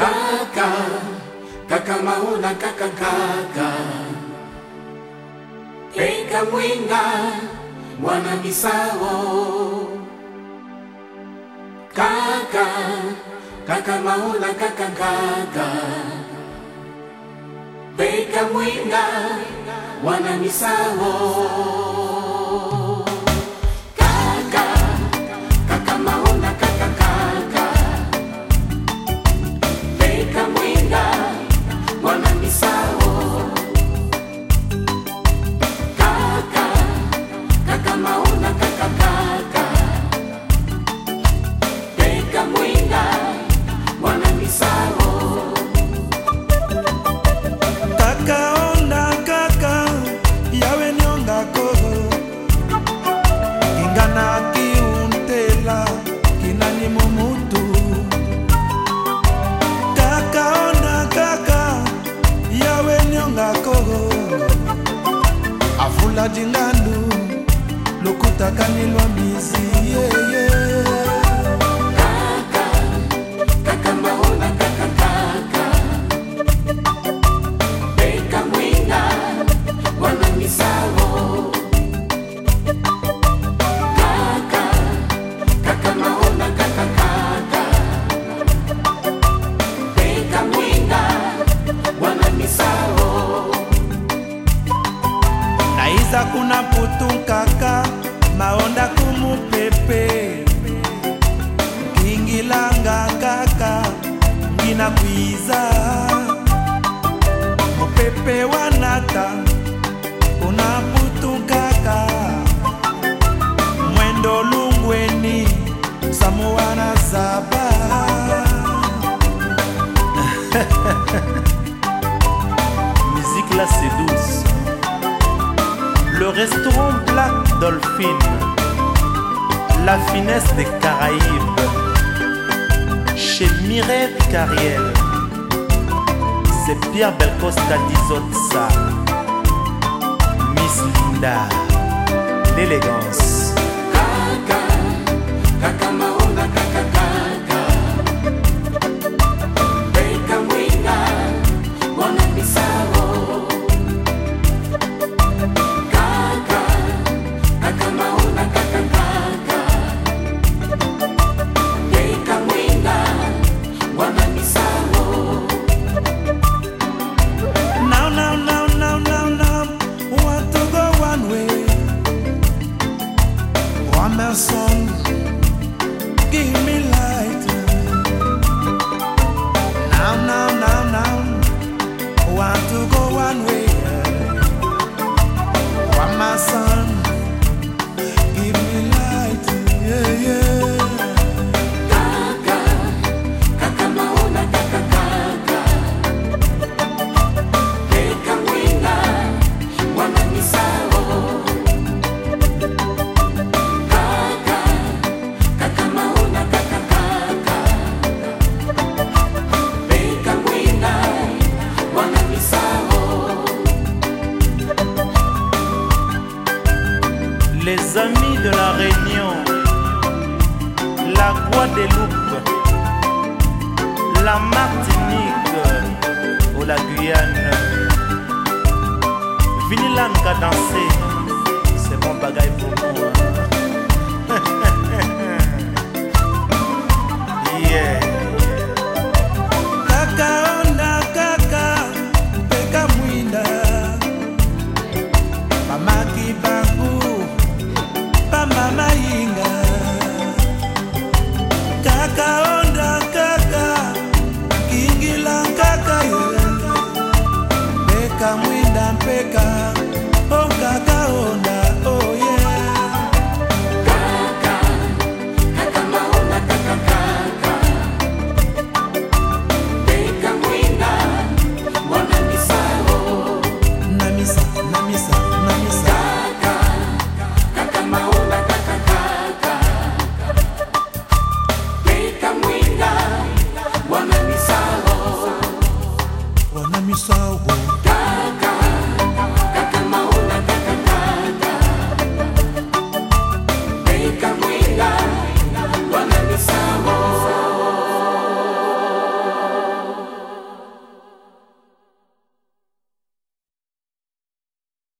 Kaka, kaka mauna kaka kaka Peka mwinga mwana misao Kaka, kaka mauna kaka kaka Peka mwinga mwana misao oladi ngandu lokutaka milwa mizi yeye yeah, yeah. eza kuna putu kaka maonda kumupepe kingilanga kaka ngina kwiza mopepe wanata kuna putu kaka mwendo lungweni samu wana zaba miziki la seduce le restaurant Black Dolphin, la finesse des Caraïbes, chez Mireille Carrière, c'est Pierre Belcosta Dizotsa, Miss Linda, l'élégance. coração amis de la Réunion, la Guadeloupe, la Martinique ou la Guyane. a danser, c'est mon bagaille pour moi. Mwinda mpeka, oh kaka me salvou.